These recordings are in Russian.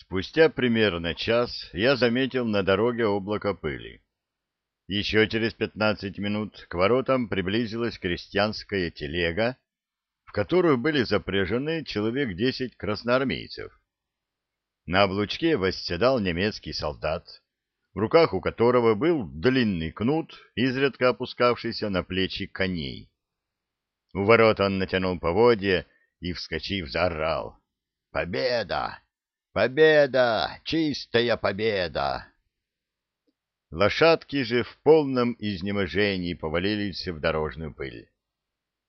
Спустя примерно час я заметил на дороге облако пыли. Еще через пятнадцать минут к воротам приблизилась крестьянская телега, в которую были запряжены человек десять красноармейцев. На облучке восседал немецкий солдат, в руках у которого был длинный кнут, изредка опускавшийся на плечи коней. У ворот он натянул поводья и, вскочив, заорал. «Победа! Победа! Чистая победа!» Лошадки же в полном изнеможении повалились в дорожную пыль.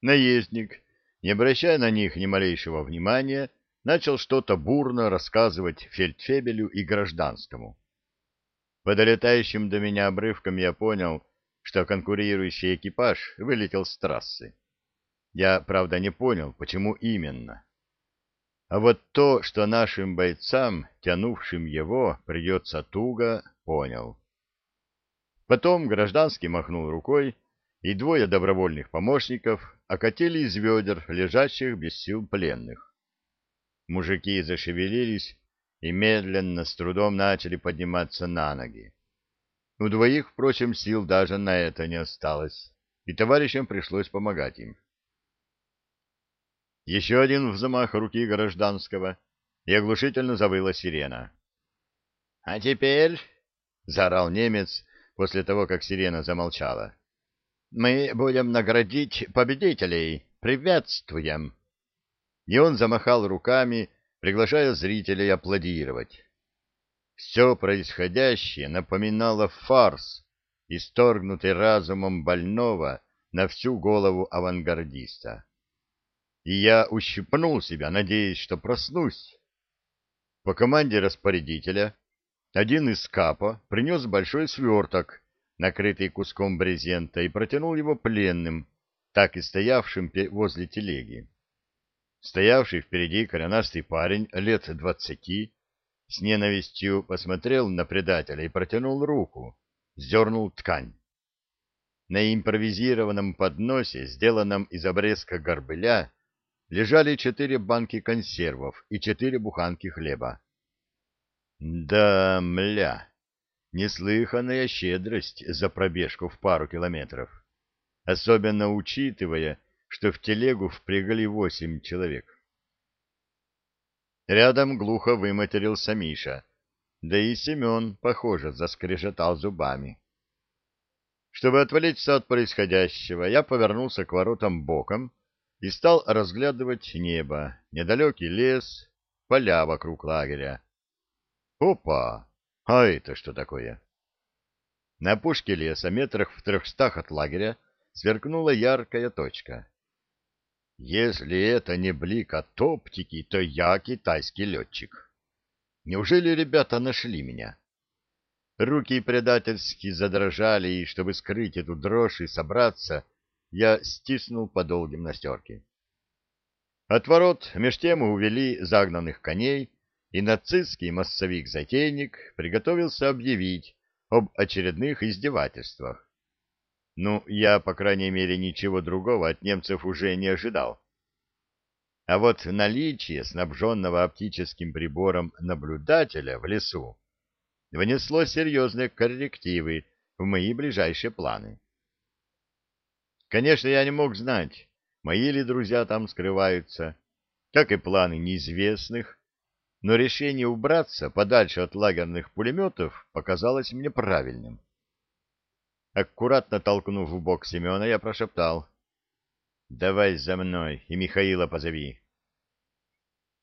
Наездник, не обращая на них ни малейшего внимания, начал что-то бурно рассказывать фельдфебелю и гражданскому. По долетающим до меня обрывкам я понял, что конкурирующий экипаж вылетел с трассы. Я, правда, не понял, почему именно. А вот то, что нашим бойцам, тянувшим его, придется туго, понял. Потом гражданский махнул рукой, и двое добровольных помощников окатили из ведер лежащих без сил пленных. Мужики зашевелились и медленно, с трудом начали подниматься на ноги. У двоих, впрочем, сил даже на это не осталось, и товарищам пришлось помогать им. Еще один взмах руки гражданского, и оглушительно завыла сирена. — А теперь, — заорал немец после того, как сирена замолчала, — мы будем наградить победителей. Приветствуем! И он замахал руками, приглашая зрителей аплодировать. Все происходящее напоминало фарс, исторгнутый разумом больного на всю голову авангардиста и я ущипнул себя, надеясь, что проснусь. По команде распорядителя один из капа принес большой сверток, накрытый куском брезента, и протянул его пленным, так и стоявшим возле телеги. Стоявший впереди коренастый парень лет двадцати с ненавистью посмотрел на предателя и протянул руку, сдернул ткань. На импровизированном подносе, сделанном из обрезка горбыля, лежали четыре банки консервов и четыре буханки хлеба. Да, мля, неслыханная щедрость за пробежку в пару километров, особенно учитывая, что в телегу впрягали восемь человек. Рядом глухо выматерился Миша, да и Семен, похоже, заскрежетал зубами. Чтобы отвлечься от происходящего, я повернулся к воротам боком, и стал разглядывать небо, недалекий лес, поля вокруг лагеря. Опа! А это что такое? На пушке леса, метрах в трехстах от лагеря, сверкнула яркая точка. Если это не блик от оптики, то я китайский летчик. Неужели ребята нашли меня? Руки предательски задрожали, и, чтобы скрыть эту дрожь и собраться, я стиснул подол гимнастерки. От ворот меж тем увели загнанных коней, и нацистский массовик-затейник приготовился объявить об очередных издевательствах. Ну, я, по крайней мере, ничего другого от немцев уже не ожидал. А вот наличие снабженного оптическим прибором наблюдателя в лесу внесло серьезные коррективы в мои ближайшие планы. Конечно, я не мог знать, мои ли друзья там скрываются, как и планы неизвестных, но решение убраться подальше от лагерных пулеметов показалось мне правильным. Аккуратно толкнув в бок Семена, я прошептал. — Давай за мной и Михаила позови.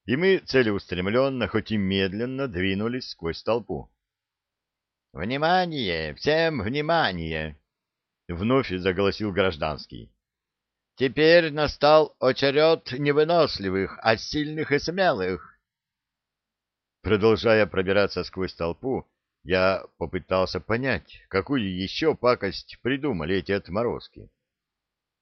И мы целеустремленно, хоть и медленно, двинулись сквозь толпу. — Внимание! Всем внимание! Вновь заголосил гражданский. Теперь настал очеред невыносливых, а сильных и смелых. Продолжая пробираться сквозь толпу, я попытался понять, какую еще пакость придумали эти отморозки.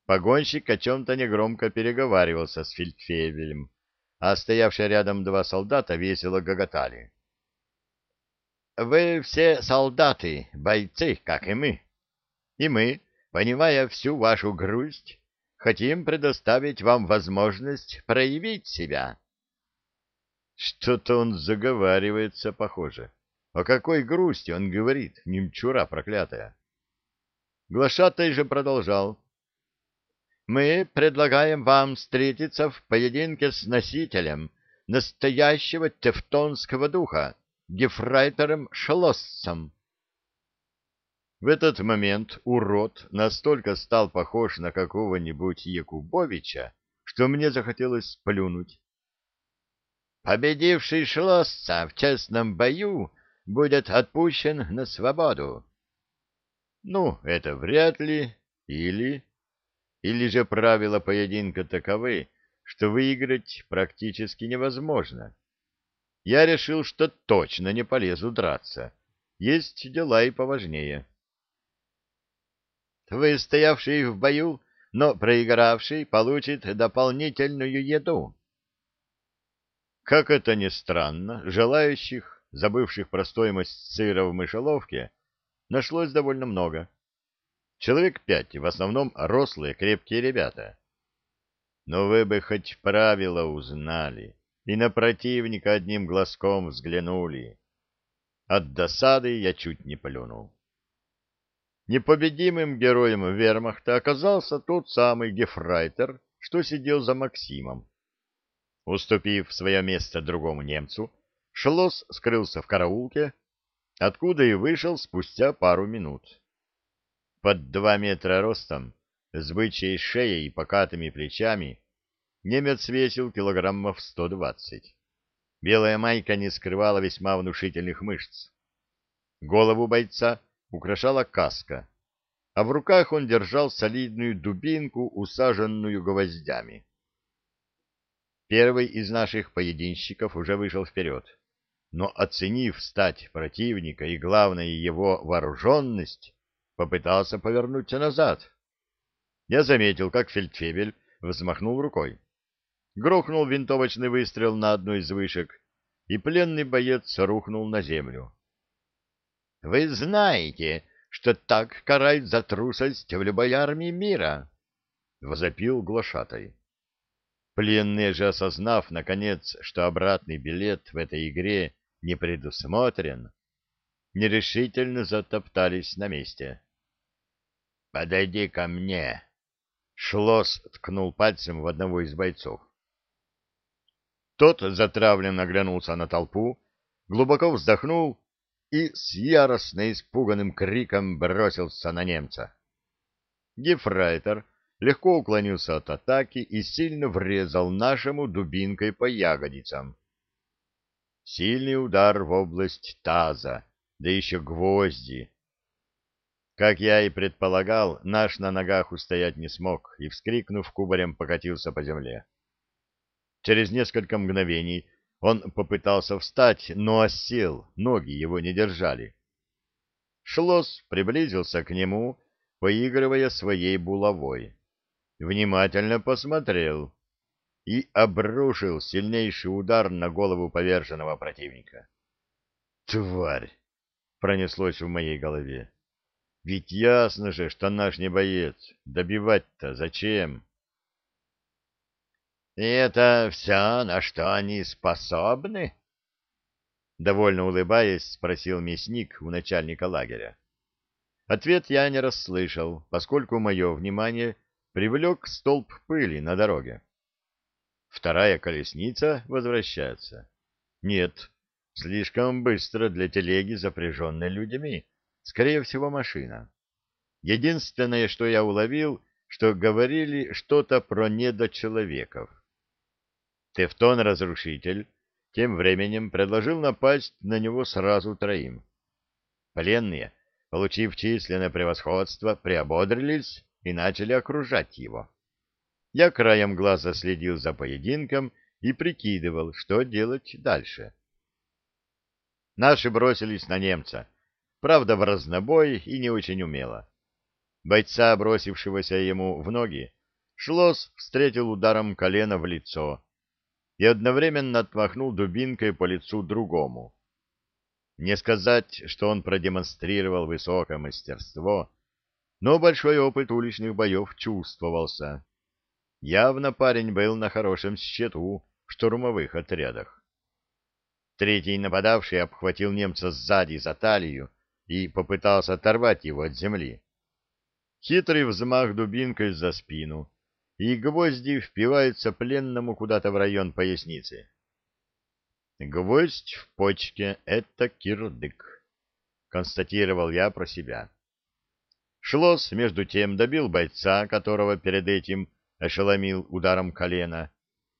Погонщик о чем-то негромко переговаривался с фельдфебелем, а стоявшие рядом два солдата весело гоготали. — Вы все солдаты, бойцы, как и мы, и мы, понимая всю вашу грусть, хотим предоставить вам возможность проявить себя. Что-то он заговаривается, похоже. О какой грусти он говорит, немчура проклятая. Глашатай же продолжал. Мы предлагаем вам встретиться в поединке с носителем настоящего тевтонского духа, гефрайтером Шлоссом. В этот момент урод настолько стал похож на какого-нибудь Якубовича, что мне захотелось плюнуть. Победивший Шлосса в честном бою будет отпущен на свободу. Ну, это вряд ли, или... Или же правила поединка таковы, что выиграть практически невозможно. Я решил, что точно не полезу драться. Есть дела и поважнее. Вы, стоявший в бою, но проигравший, получит дополнительную еду. Как это ни странно, желающих, забывших про стоимость сыра в мышеловке, нашлось довольно много. Человек пять, в основном рослые, крепкие ребята. Но вы бы хоть правила узнали и на противника одним глазком взглянули. От досады я чуть не плюнул. Непобедимым героем вермахта оказался тот самый гефрайтер, что сидел за Максимом. Уступив свое место другому немцу, Шлосс скрылся в караулке, откуда и вышел спустя пару минут под два метра ростом, с бычьей шеей и покатыми плечами, немец весил килограммов сто двадцать. Белая майка не скрывала весьма внушительных мышц. Голову бойца украшала каска, а в руках он держал солидную дубинку, усаженную гвоздями. Первый из наших поединщиков уже вышел вперед, но, оценив стать противника и, главное, его вооруженность, попытался повернуться назад. Я заметил, как фельдфебель взмахнул рукой. Грохнул винтовочный выстрел на одну из вышек, и пленный боец рухнул на землю. — Вы знаете, что так карают за трусость в любой армии мира? — возопил глашатай. Пленные же, осознав, наконец, что обратный билет в этой игре не предусмотрен, нерешительно затоптались на месте. Подойди ко мне. Шлос ткнул пальцем в одного из бойцов. Тот затравленно оглянулся на толпу, глубоко вздохнул и с яростно испуганным криком бросился на немца. Гефрайтер легко уклонился от атаки и сильно врезал нашему дубинкой по ягодицам. Сильный удар в область таза, да еще гвозди, как я и предполагал, наш на ногах устоять не смог и, вскрикнув, кубарем покатился по земле. Через несколько мгновений он попытался встать, но осел, ноги его не держали. Шлос приблизился к нему, поигрывая своей булавой. Внимательно посмотрел и обрушил сильнейший удар на голову поверженного противника. «Тварь!» — пронеслось в моей голове. Ведь ясно же, что наш не боец. Добивать-то зачем? — И это все, на что они способны? Довольно улыбаясь, спросил мясник у начальника лагеря. Ответ я не расслышал, поскольку мое внимание привлек столб пыли на дороге. Вторая колесница возвращается. Нет, слишком быстро для телеги, запряженной людьми. Скорее всего, машина. Единственное, что я уловил, что говорили что-то про недочеловеков. Тевтон-разрушитель тем временем предложил напасть на него сразу троим. Пленные, получив численное превосходство, приободрились и начали окружать его. Я краем глаза следил за поединком и прикидывал, что делать дальше. Наши бросились на немца, правда в разнобой и не очень умело. Бойца, бросившегося ему в ноги, Шлос встретил ударом колена в лицо и одновременно отмахнул дубинкой по лицу другому. Не сказать, что он продемонстрировал высокое мастерство, но большой опыт уличных боев чувствовался. Явно парень был на хорошем счету в штурмовых отрядах. Третий нападавший обхватил немца сзади за талию и попытался оторвать его от земли. Хитрый взмах дубинкой за спину, и гвозди впиваются пленному куда-то в район поясницы. Гвоздь в почке — это кирдык, констатировал я про себя. Шлос, между тем, добил бойца, которого перед этим ошеломил ударом колена,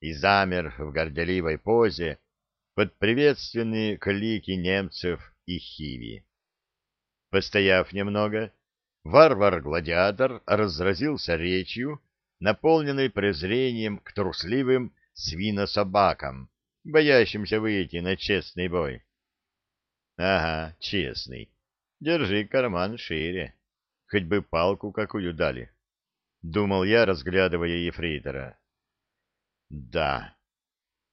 и замер в горделивой позе под приветственные клики немцев и хиви. Постояв немного, варвар-гладиатор разразился речью, наполненной презрением к трусливым свинособакам, боящимся выйти на честный бой. — Ага, честный. Держи карман шире. Хоть бы палку какую дали. Думал я, разглядывая ефрейтора. Да.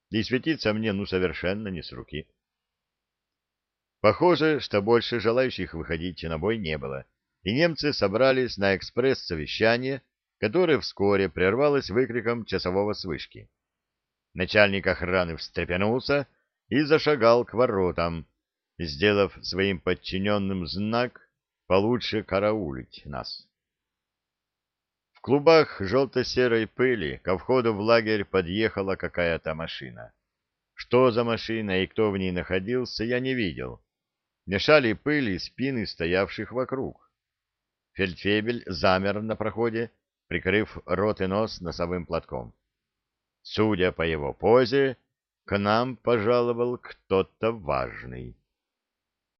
И светиться мне ну совершенно не с руки. Похоже, что больше желающих выходить на бой не было, и немцы собрались на экспресс-совещание, которое вскоре прервалось выкриком часового с. Начальник охраны встрепенулся и зашагал к воротам, сделав своим подчиненным знак получше караулить нас. В клубах желто-серой пыли ко входу в лагерь подъехала какая-то машина. Что за машина и кто в ней находился, я не видел. Мешали пыли спины стоявших вокруг. Фельдфебель замер на проходе, прикрыв рот и нос носовым платком. Судя по его позе, к нам пожаловал кто-то важный.